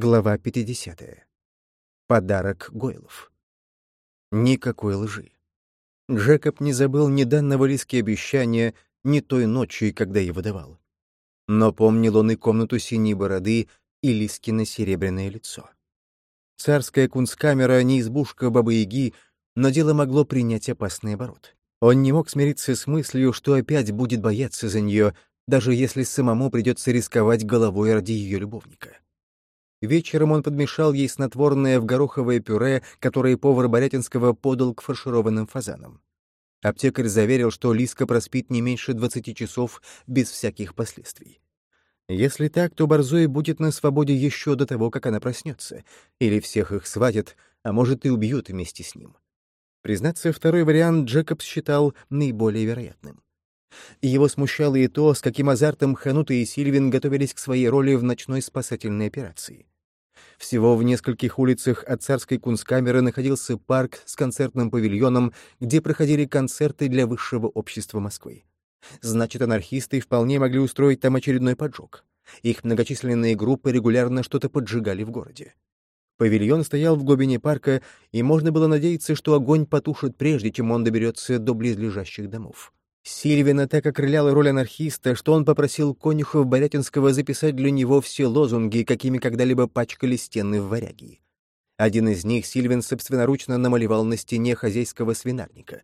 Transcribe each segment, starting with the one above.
Глава 50. Подарок Гойлов. Никакой лжи. Джекоб не забыл ни данного Лиски обещания, ни той ночи, когда его давал. Но помнил он и комнату синей бороды, и Лискино серебряное лицо. Царская кунсткамера — не избушка Бабы-Яги, но дело могло принять опасный оборот. Он не мог смириться с мыслью, что опять будет бояться за нее, даже если самому придется рисковать головой ради ее любовника. Вечером он подмешал ей снотворное в гороховое пюре, которое повар Борятинского подал к фаршированным фазанам. Аптекарь заверил, что Лиска проспит не меньше 20 часов без всяких последствий. Если так, то Борзой будет на свободе еще до того, как она проснется, или всех их свадят, а может и убьют вместе с ним. Признаться, второй вариант Джекоб считал наиболее вероятным. Его смущало и то, с каким азартом Ханута и Сильвин готовились к своей роли в ночной спасательной операции. Всего в нескольких улицах от царской кунсткамеры находился парк с концертным павильоном, где проходили концерты для высшего общества Москвы. Значит, анархисты вполне могли устроить там очередной поджог. Их многочисленные группы регулярно что-то поджигали в городе. Павильон стоял в глубине парка, и можно было надеяться, что огонь потушит прежде, чем он доберется до близлежащих домов. Сильвина так окрыляла роль анархиста, что он попросил конюхов Борятинского записать для него все лозунги, какими когда-либо пачкали стены в варяги. Один из них Сильвин собственноручно намалевал на стене хозяйского свинарника.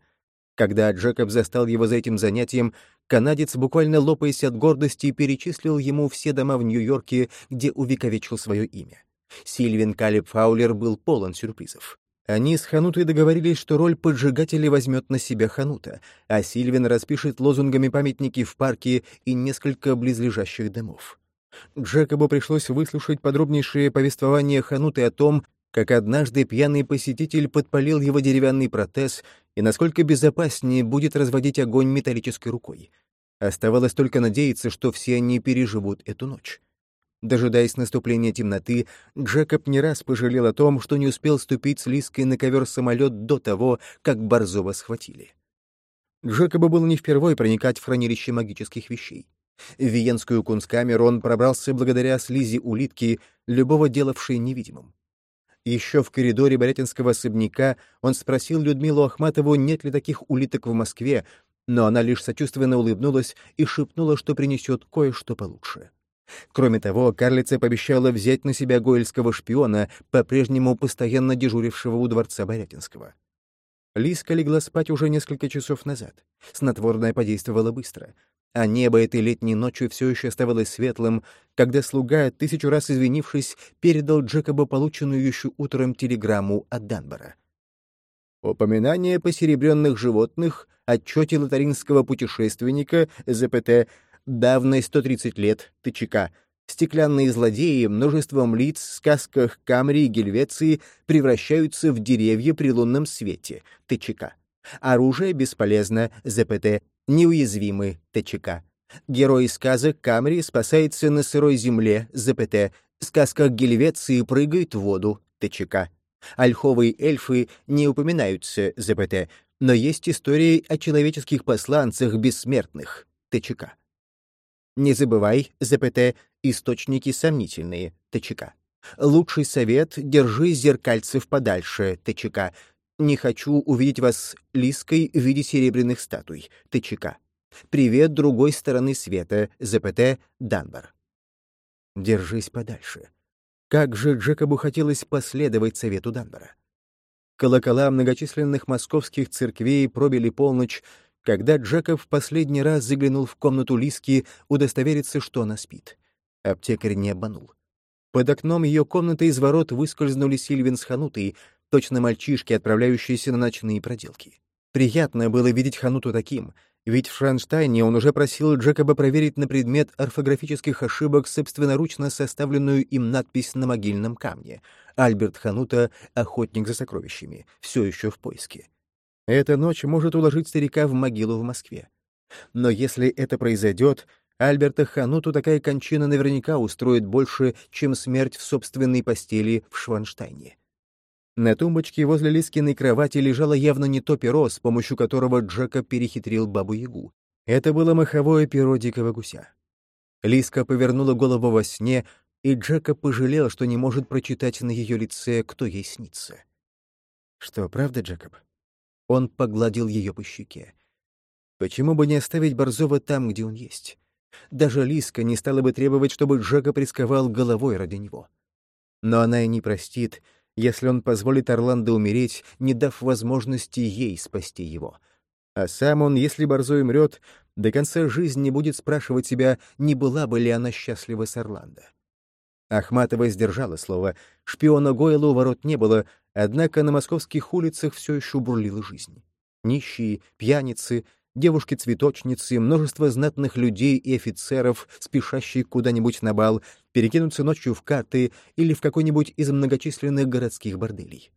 Когда Джекоб застал его за этим занятием, канадец, буквально лопаясь от гордости, перечислил ему все дома в Нью-Йорке, где увековечил свое имя. Сильвин Калиб Фаулер был полон сюрпризов. Они с Ханутой договорились, что роль поджигателя возьмет на себя Ханута, а Сильвин распишет лозунгами памятники в парке и несколько близлежащих домов. Джекобу пришлось выслушать подробнейшее повествование Хануты о том, как однажды пьяный посетитель подпалил его деревянный протез и насколько безопаснее будет разводить огонь металлической рукой. Оставалось только надеяться, что все они переживут эту ночь. Дожидаясь наступления темноты, Джекоб не раз пожалел о том, что не успел ступить с Лиской на ковер-самолет до того, как Борзова схватили. Джекобу было не впервой проникать в хранилище магических вещей. В Виенскую кунсткамеру он пробрался благодаря слизи улитки, любого делавшей невидимым. Еще в коридоре Борятинского особняка он спросил Людмилу Ахматову, нет ли таких улиток в Москве, но она лишь сочувственно улыбнулась и шепнула, что принесет кое-что получше. Кроме того, карлица пообещала взять на себя гоэльского шпиона, по-прежнему постоянно дежурившего у дворца Борятинского. Лиска легла спать уже несколько часов назад. Снотворное подействовало быстро. А небо этой летней ночью все еще оставалось светлым, когда слуга, тысячу раз извинившись, передал Джекобу полученную еще утром телеграмму от Данбора. Упоминание посеребренных животных, отчете лотаринского путешественника ЗПТ давной 130 лет, ТЧК, стеклянные злодеи множеством лиц в сказках Камри и Гельвеции превращаются в деревья при лунном свете, ТЧК. Оружие бесполезно, ЗПТ, неуязвимы, ТЧК. Герой сказок Камри спасается на сырой земле, ЗПТ. В сказках Гельвеции прыгают в воду, ТЧК. Ольховые эльфы не упоминаются, ЗПТ, но есть истории о человеческих посланцах бессмертных, ТЧК. Не забывай, ЗПТ, источники сомнительные, ТЧК. Лучший совет — держи зеркальцев подальше, ТЧК. Не хочу увидеть вас лиской в виде серебряных статуй, ТЧК. Привет другой стороны света, ЗПТ, Данбар. Держись подальше. Как же Джекобу хотелось последовать совету Данбара. Колокола многочисленных московских церквей пробили полночь, когда Джекоб в последний раз заглянул в комнату Лиски удостовериться, что она спит. Аптекарь не обманул. Под окном ее комнаты из ворот выскользнули Сильвин с Ханутой, точно мальчишки, отправляющиеся на ночные проделки. Приятно было видеть Хануту таким, ведь в Шранштайне он уже просил Джекоба проверить на предмет орфографических ошибок собственноручно составленную им надпись на могильном камне. Альберт Ханута — охотник за сокровищами, все еще в поиске. Эта ночь может уложить старика в могилу в Москве. Но если это произойдет, Альберта Хануту такая кончина наверняка устроит больше, чем смерть в собственной постели в Шванштайне. На тумбочке возле Лискиной кровати лежало явно не то перо, с помощью которого Джека перехитрил бабу-ягу. Это было маховое перо дикого гуся. Лиска повернула голову во сне и Джека пожалел, что не может прочитать на ее лице, кто ей снится. «Что, правда, Джекоб?» Он погладил ее по щеке. «Почему бы не оставить Борзова там, где он есть? Даже Лиска не стала бы требовать, чтобы Джека рисковал головой ради него. Но она и не простит, если он позволит Орландо умереть, не дав возможности ей спасти его. А сам он, если Борзой умрет, до конца жизни будет спрашивать себя, не была бы ли она счастлива с Орландо. Ахматова сдержала слово. Шпиона Гойла у ворот не было, однако на московских улицах все еще бурлила жизнь. Нищие, пьяницы, девушки-цветочницы, множество знатных людей и офицеров, спешащие куда-нибудь на бал, перекинуться ночью в карты или в какой-нибудь из многочисленных городских борделей.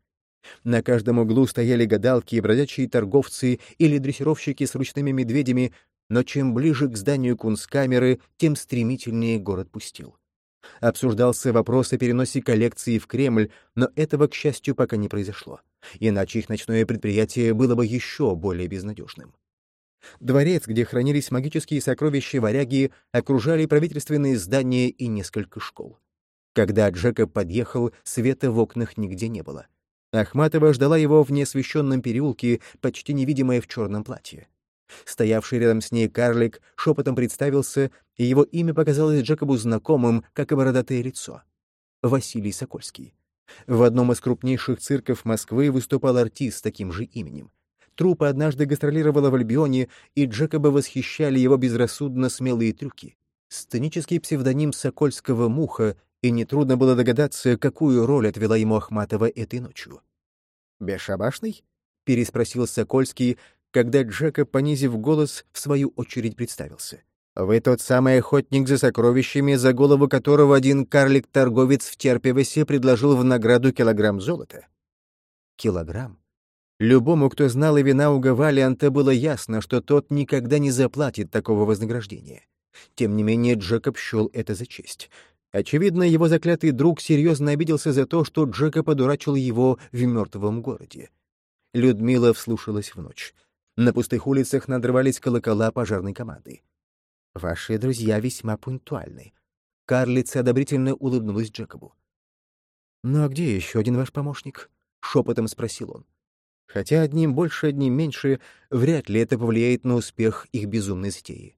На каждом углу стояли гадалки, бродячие торговцы или дрессировщики с ручными медведями, но чем ближе к зданию кунсткамеры, тем стремительнее город пустил. Обсуждался вопрос о переносе коллекции в Кремль, но этого, к счастью, пока не произошло. Иначе их ночное предприятие было бы еще более безнадежным. Дворец, где хранились магические сокровища варяги, окружали правительственные здания и несколько школ. Когда Джекоб подъехал, света в окнах нигде не было. Ахматова ждала его в неосвещенном переулке, почти невидимая в черном платье. Стоявший рядом с ней карлик шепотом представился, и его имя показалось Джекобу знакомым, как и бородатое лицо. Василий Сокольский. В одном из крупнейших цирков Москвы выступал артист с таким же именем. Труппа однажды гастролировала в Альбионе, и Джекоба восхищали его безрассудно смелые трюки. Сценический псевдоним Сокольского «Муха», и нетрудно было догадаться, какую роль отвела ему Ахматова этой ночью. «Бесшабашный?» — переспросил Сокольский, когда Джекоб, понизив голос, в свою очередь представился. «Вы тот самый охотник за сокровищами, за голову которого один карлик-торговец в Терпевосе предложил в награду килограмм золота?» «Килограмм?» Любому, кто знал Ивинауга Валианта, было ясно, что тот никогда не заплатит такого вознаграждения. Тем не менее, Джекоб счел это за честь. Очевидно, его заклятый друг серьезно обиделся за то, что Джекоб одурачил его в мертвом городе. Людмила вслушалась в ночь. На пустых улицах надрывались колокола пожарной команды. «Ваши друзья весьма пунктуальны». Карлица одобрительно улыбнулась Джекобу. «Ну а где еще один ваш помощник?» — шепотом спросил он. Хотя одним больше, одним меньше, вряд ли это повлияет на успех их безумной затеи.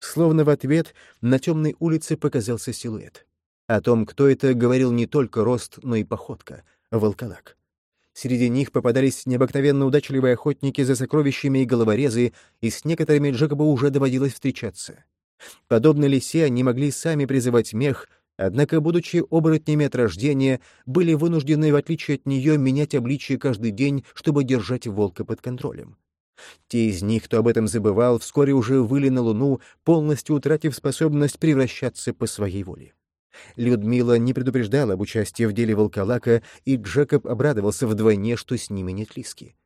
Словно в ответ на темной улице показался силуэт. О том, кто это, говорил не только рост, но и походка — волколак. Среди них попадались необыкновенно удачливые охотники за сокровищами и головорезы, и с некоторыми Джекобу уже доводилось встречаться. Подобно лисе, они могли сами призывать мех, однако, будучи оборотнями от рождения, были вынуждены, в отличие от нее, менять обличие каждый день, чтобы держать волка под контролем. Те из них, кто об этом забывал, вскоре уже выли на Луну, полностью утратив способность превращаться по своей воле. Людмила не предупреждала об участии в деле волколака, и Джекоб обрадовался вдвойне, что с ними нет Лиски.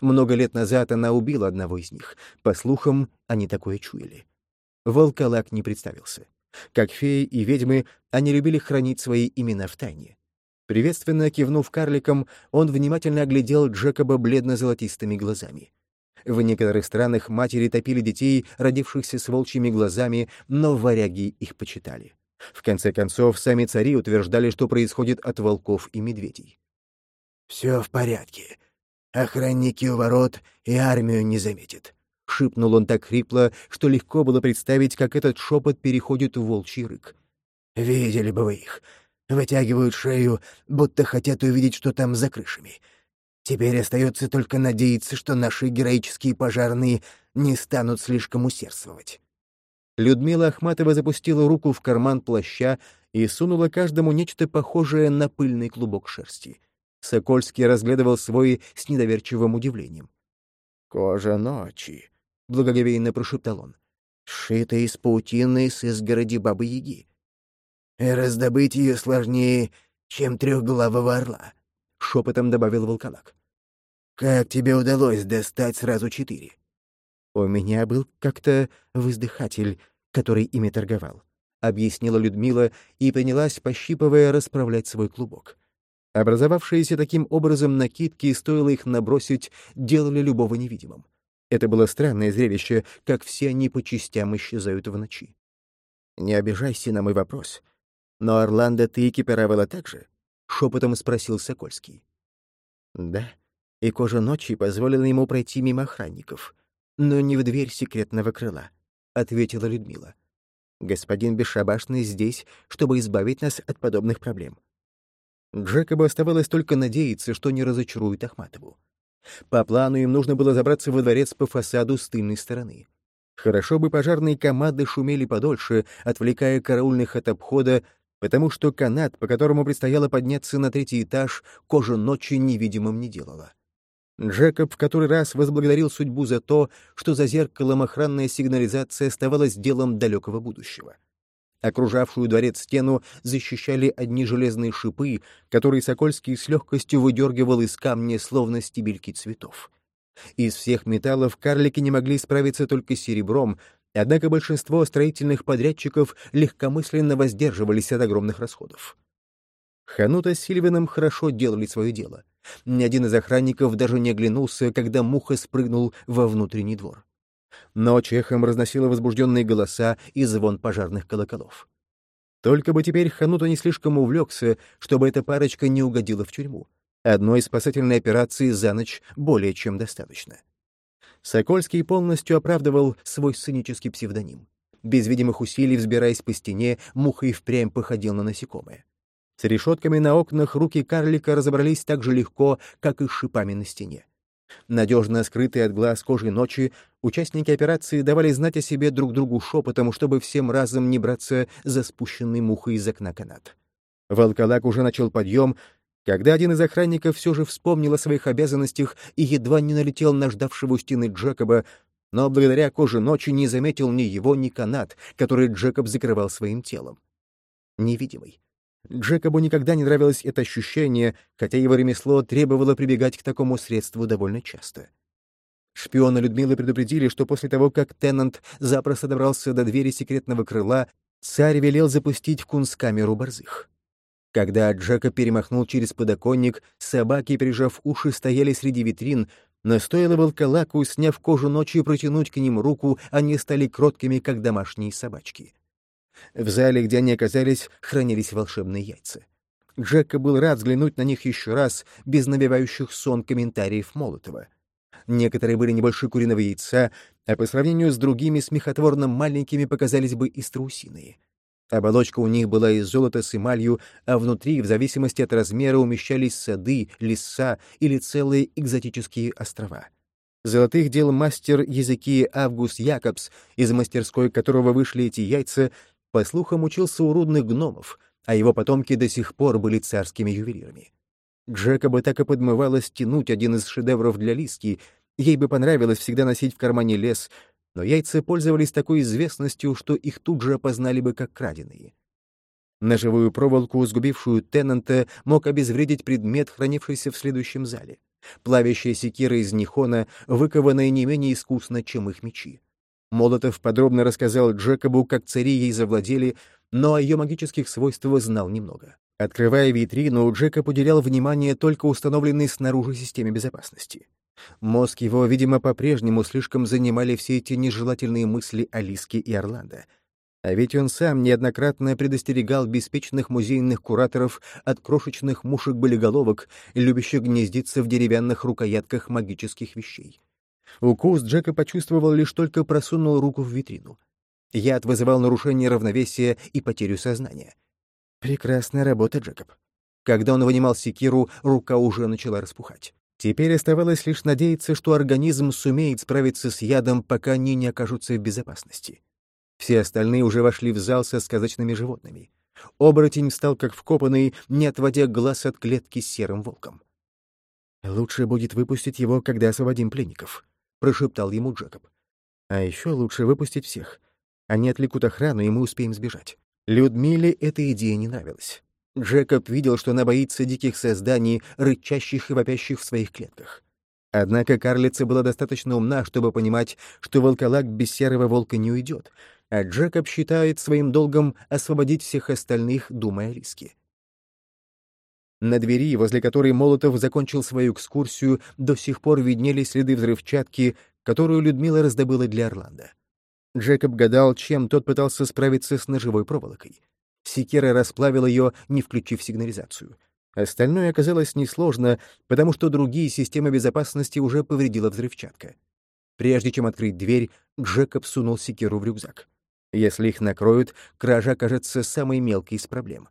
Много лет назад она убила одного из них. По слухам, они такое чуяли. Волколак не представился. Как феи и ведьмы, они любили хранить свои имена в тайне. Приветственно кивнув карликом, он внимательно оглядел Джекоба бледно-золотистыми глазами. В некоторых странах матери топили детей, родившихся с волчьими глазами, но варяги их почитали. В конце концов, сами цари утверждали, что происходит от волков и медведей. «Все в порядке. Охранники у ворот и армию не заметят», — шипнул он так хрипло, что легко было представить, как этот шепот переходит в волчий рык. «Видели бы вы их. Вытягивают шею, будто хотят увидеть, что там за крышами. Теперь остается только надеяться, что наши героические пожарные не станут слишком усердствовать». Людмила Ахматова запустила руку в карман плаща и сунула каждому нечто похожее на пыльный клубок шерсти. Сокольский разглядывал свой с недоверчивым удивлением. «Кожа ночи», — благоговейно прошептал он, — «сшита из паутины с изгороди Бабы-Яги». «Раздобыть ее сложнее, чем трехглавого орла», — шепотом добавил волколак. «Как тебе удалось достать сразу четыре?» «У меня был как-то воздыхатель, который ими торговал», — объяснила Людмила и принялась, пощипывая, расправлять свой клубок. Образовавшиеся таким образом накидки, стоило их набросить, делали любого невидимым. Это было странное зрелище, как все они по частям исчезают в ночи. «Не обижайся на мой вопрос. «Но Орландо ты экипировала так же?» — шепотом спросил Сокольский. «Да, и кожа ночи позволила ему пройти мимо охранников, но не в дверь секретного крыла», — ответила Людмила. «Господин Бесшабашный здесь, чтобы избавить нас от подобных проблем». Джекобу оставалось только надеяться, что не разочарует Ахматову. По плану им нужно было забраться во дворец по фасаду с тыльной стороны. Хорошо бы пожарные команды шумели подольше, отвлекая караульных от обхода, потому что канат, по которому предстояло подняться на третий этаж, кожа ночи невидимым не делала. Джекоб в который раз возблагодарил судьбу за то, что за зеркалом охранная сигнализация оставалась делом далекого будущего. Окружавшую дворец стену защищали одни железные шипы, которые Сокольский с легкостью выдергивал из камня, словно стебельки цветов. Из всех металлов карлики не могли справиться только с серебром, однако большинство строительных подрядчиков легкомысленно воздерживались от огромных расходов. Ханута с Сильвином хорошо делали свое дело. Ни один из охранников даже не оглянулся, когда муха спрыгнул во внутренний двор. Ночь эхом разносила возбужденные голоса и звон пожарных колоколов. Только бы теперь Ханута не слишком увлекся, чтобы эта парочка не угодила в тюрьму. Одной спасательной операции за ночь более чем достаточно. Сокольский полностью оправдывал свой сценический псевдоним. Без видимых усилий, взбираясь по стене, муха и впрямь походил на насекомое. С решетками на окнах руки карлика разобрались так же легко, как и с шипами на стене. Надежно скрытые от глаз кожи ночи, участники операции давали знать о себе друг другу шепотом, чтобы всем разом не браться за спущенной мухой из окна канат. Волколак уже начал подъем, когда один из охранников все же вспомнил о своих обязанностях и едва не налетел на ждавшего стены Джекоба, но благодаря коже ночи не заметил ни его, ни канат, который Джекоб закрывал своим телом. Невидимый. Джекобу никогда не нравилось это ощущение, хотя его ремесло требовало прибегать к такому средству довольно часто. Шпиона Людмилы предупредили, что после того, как Теннант запросто добрался до двери секретного крыла, царь велел запустить в кунсткамеру борзых. Когда Джека перемахнул через подоконник, собаки, прижав уши, стояли среди витрин, но стоило волколаку, сняв кожу ночи и протянуть к ним руку, они стали кроткими, как домашние собачки. В зале, где они оказались, хранились волшебные яйца. Джека был рад взглянуть на них еще раз, без навевающих сон комментариев Молотова. Некоторые были не больше куриного яйца, а по сравнению с другими смехотворно маленькими показались бы и страусиные. Оболочка у них была из золота с эмалью, а внутри, в зависимости от размера, умещались сады, леса или целые экзотические острова. Золотых дел мастер языки Август Якобс, из мастерской которого вышли эти яйца, по слухам, учился у рудных гномов, а его потомки до сих пор были царскими ювелирами. Джека бы так и подмывалось тянуть один из шедевров для Лиски, ей бы понравилось всегда носить в кармане лес, но яйца пользовались такой известностью, что их тут же опознали бы как краденые. Ножевую проволоку, сгубившую Теннанта, мог обезвредить предмет, хранившийся в следующем зале. Плавящая секира из Нихона, выкованная не менее искусно, чем их мечи. Молотов подробно рассказал Джекобу, как цари ей завладели, но о ее магических свойствах знал немного. Открывая витрину, Джекоб уделял внимание только установленной снаружи системе безопасности. Мозг его, видимо, по-прежнему слишком занимали все эти нежелательные мысли о Лиске и Орландо. А ведь он сам неоднократно предостерегал беспечных музейных кураторов от крошечных мушек-болиголовок, любящих гнездиться в деревянных рукоятках магических вещей. Укус Джека почувствовал лишь только просунул руку в витрину. Яд вызывал нарушение равновесия и потерю сознания. Прекрасная работа, Джекоб. Когда он вынимал секиру, рука уже начала распухать. Теперь оставалось лишь надеяться, что организм сумеет справиться с ядом, пока они не окажутся в безопасности. Все остальные уже вошли в зал со сказочными животными. Оборотень встал как вкопанный, не отводя глаз от клетки с серым волком. «Лучше будет выпустить его, когда освободим пленников», — прошептал ему Джекоб. «А еще лучше выпустить всех. Они отвлекут охрану, и мы успеем сбежать». Людмиле эта идея не нравилась. Джекоб видел, что она боится диких созданий, рычащих и вопящих в своих клетках. Однако карлица была достаточно умна, чтобы понимать, что волколак без серого волка не уйдет, а Джекоб считает своим долгом освободить всех остальных, думая о риске. На двери, возле которой Молотов закончил свою экскурсию, до сих пор виднелись следы взрывчатки, которую Людмила раздобыла для Орландо. Джекоб гадал, чем тот пытался справиться с ножевой проволокой. Секера расплавил ее, не включив сигнализацию. Остальное оказалось несложно, потому что другие системы безопасности уже повредила взрывчатка. Прежде чем открыть дверь, Джекоб сунул секиру в рюкзак. Если их накроют, кража окажется самой мелкой из проблем.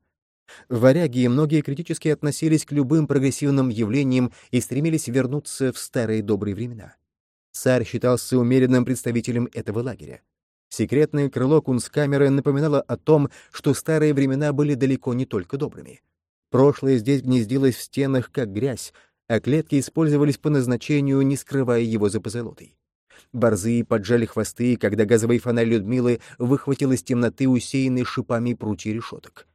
Варяги и многие критически относились к любым прогрессивным явлениям и стремились вернуться в старые добрые времена. Царь считался умеренным представителем этого лагеря. Секретное крыло кунсткамеры напоминало о том, что старые времена были далеко не только добрыми. Прошлое здесь гнездилось в стенах, как грязь, а клетки использовались по назначению, не скрывая его за позолотой. Борзые поджали хвосты, когда газовый фонарь Людмилы выхватил из темноты усеянный шипами прутья решеток.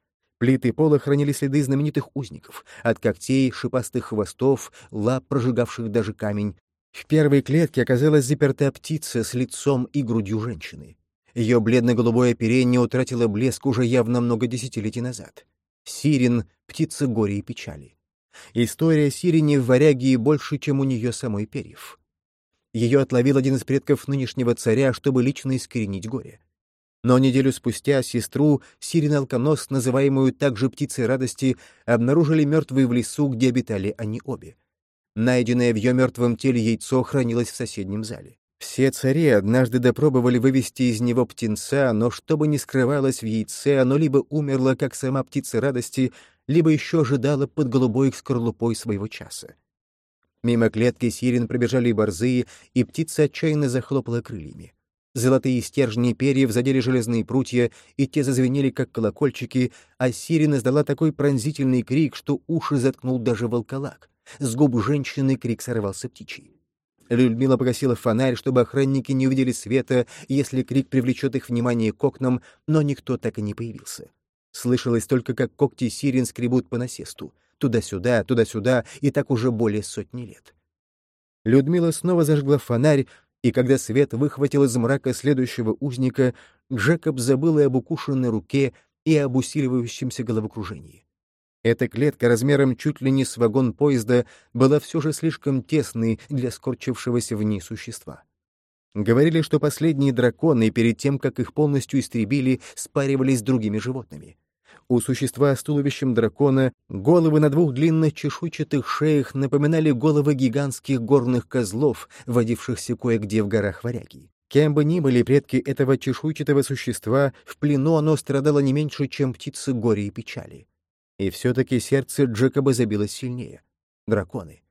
Плиты пола хранили следы знаменитых узников, от когтей, шипастых хвостов, лап, прожигавших даже камень. В первой клетке оказалась заперта птица с лицом и грудью женщины. Ее бледно-голубое оперение утратило блеск уже явно много десятилетий назад. Сирин — птица горя и печали. История Сирени в варягии больше, чем у нее самой перьев. Ее отловил один из предков нынешнего царя, чтобы лично искоренить горе. Но неделю спустя сестру, Сирин-алконос, называемую также птицей радости, обнаружили мертвой в лесу, где обитали они обе. Найденное в ее мертвом теле яйцо хранилось в соседнем зале. Все цари однажды допробовали вывести из него птенца, но что бы ни скрывалось в яйце, оно либо умерло, как сама птица радости, либо еще ожидало под голубой скорлупой своего часа. Мимо клетки сирен пробежали борзые, и птица отчаянно захлопала крыльями. Золотые стержни перьев задели железные прутья, и те зазвенели, как колокольчики, а сирена издала такой пронзительный крик, что уши заткнул даже волколак. С губ женщины крик сорвался птичий. Людмила погасила фонарь, чтобы охранники не увидели света, если крик привлечет их внимание к окнам, но никто так и не появился. Слышалось только, как когти сирен скребут по насесту. Туда-сюда, туда-сюда, и так уже более сотни лет. Людмила снова зажгла фонарь, и когда свет выхватил из мрака следующего узника, Джекоб забыл и об укушенной руке, и об усиливающемся головокружении. Эта клетка размером чуть ли не с вагон поезда была все же слишком тесной для скорчившегося в ней существа. Говорили, что последние драконы, перед тем, как их полностью истребили, спаривались с другими животными. У существа с туловищем дракона головы на двух длинных чешуйчатых шеях напоминали головы гигантских горных козлов, водившихся кое-где в горах Варяги. Кем бы ни были предки этого чешуйчатого существа, в плену оно страдало не меньше, чем птицы горя и печали. И все-таки сердце Джекоба забилось сильнее. Драконы.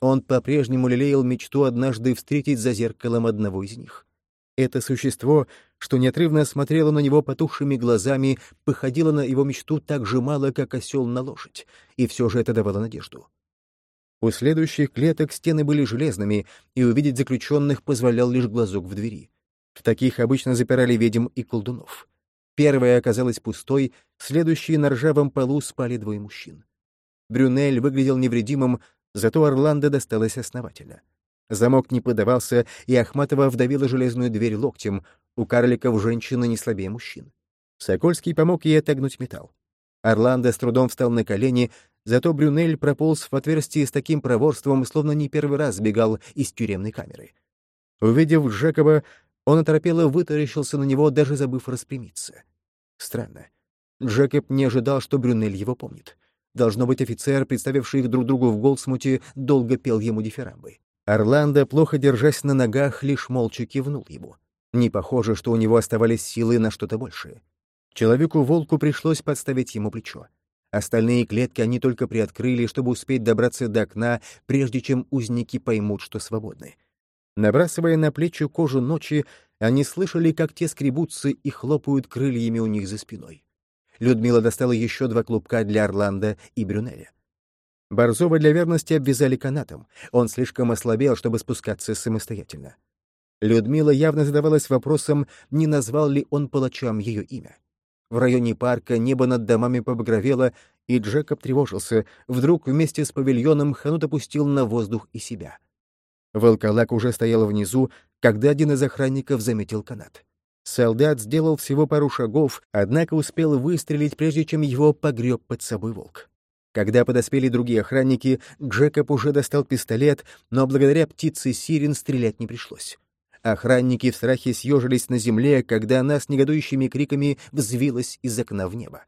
Он по-прежнему лелеял мечту однажды встретить за зеркалом одного из них. Это существо, что неотрывно смотрело на него потухшими глазами, походило на его мечту так же мало, как осел на лошадь, и все же это давало надежду. У следующих клеток стены были железными, и увидеть заключенных позволял лишь глазок в двери. В таких обычно запирали ведьм и колдунов. Первая оказалась пустой, следующие на ржавом полу спали двое мужчин. Брюнель выглядел невредимым, зато Орландо досталось основательно. Замок не подавался, и Ахматова вдавила железную дверь локтем. У карликов женщины не слабее мужчин. Сокольский помог ей отогнуть металл. Орландо с трудом встал на колени, зато Брюнель прополз в отверстие с таким проворством, словно не первый раз сбегал из тюремной камеры. Увидев Жекова, он оторопело вытаращился на него, даже забыв распрямиться. Странно. Джекоб не ожидал, что Брюнель его помнит. Должно быть, офицер, представивший их друг другу в Голдсмуте, долго пел ему дифирамбы. Орландо, плохо держась на ногах, лишь молча кивнул ему. Не похоже, что у него оставались силы на что-то большее. Человеку-волку пришлось подставить ему плечо. Остальные клетки они только приоткрыли, чтобы успеть добраться до окна, прежде чем узники поймут, что свободны. Набрасывая на плечи кожу ночи, они слышали, как те скребутся и хлопают крыльями у них за спиной. Людмила достала еще два клубка для Орландо и Брюнеля. Борзова для верности обвязали канатом. Он слишком ослабел, чтобы спускаться самостоятельно. Людмила явно задавалась вопросом, не назвал ли он палачам ее имя. В районе парка небо над домами побагровело, и Джекоб тревожился. Вдруг вместе с павильоном Ханут опустил на воздух и себя. Волколак уже стоял внизу, когда один из охранников заметил канат. Солдат сделал всего пару шагов, однако успел выстрелить, прежде чем его погреб под собой волк. Когда подоспели другие охранники, Джекоб уже достал пистолет, но благодаря птице Сирен стрелять не пришлось. Охранники в страхе съежились на земле, когда она с негодующими криками взвилась из окна в небо.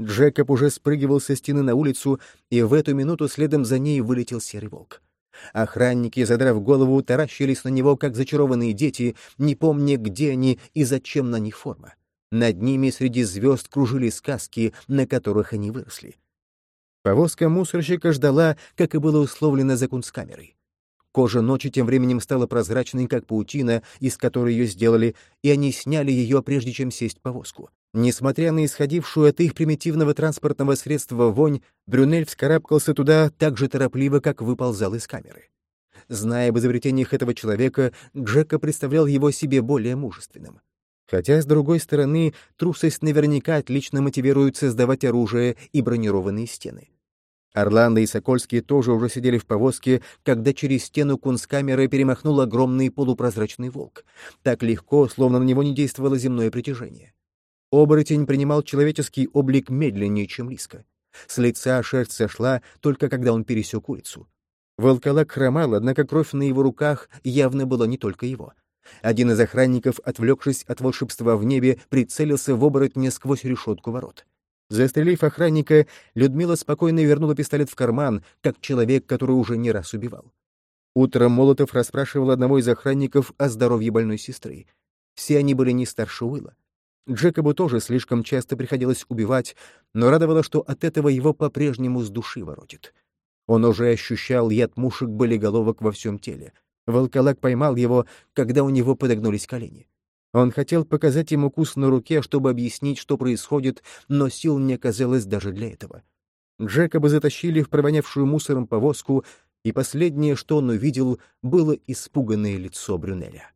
Джекоб уже спрыгивал со стены на улицу, и в эту минуту следом за ней вылетел серый волк. Охранники, задрав голову, таращились на него, как зачарованные дети, не помня, где они и зачем на них форма. Над ними среди звезд кружили сказки, на которых они выросли. Повозка мусорщика ждала, как и было условлено за кунсткамерой. Кожа ночи тем временем стала прозрачной, как паутина, из которой ее сделали, и они сняли ее, прежде чем сесть в повозку. Несмотря на исходившую от их примитивного транспортного средства вонь, Брюнель вскарабкался туда так же торопливо, как выползал из камеры. Зная об изобретениях этого человека, Джека представлял его себе более мужественным. Хотя, с другой стороны, трусость наверняка отлично мотивирует создавать оружие и бронированные стены. Орландо и Сокольский тоже уже сидели в повозке, когда через стену кунсткамеры перемахнул огромный полупрозрачный волк. Так легко, словно на него не действовало земное притяжение. Оборотень принимал человеческий облик медленнее, чем Лиска. С лица шерсть сошла, только когда он пересек улицу. Волколак хромал, однако кровь на его руках явно была не только его. Один из охранников, отвлекшись от волшебства в небе, прицелился в оборотня сквозь решетку ворот. Застрелив охранника, Людмила спокойно вернула пистолет в карман, как человек, который уже не раз убивал. Утром Молотов расспрашивал одного из охранников о здоровье больной сестры. Все они были не старше Уилла. Джекобу тоже слишком часто приходилось убивать, но радовало, что от этого его по-прежнему с души воротит. Он уже ощущал яд мушек болиголовок во всем теле. Волколак поймал его, когда у него подогнулись колени. Он хотел показать ему укус на руке, чтобы объяснить, что происходит, но сил не оказалось даже для этого. Джекоба затащили в провонявшую мусором повозку, и последнее, что он увидел, было испуганное лицо Брюнеля.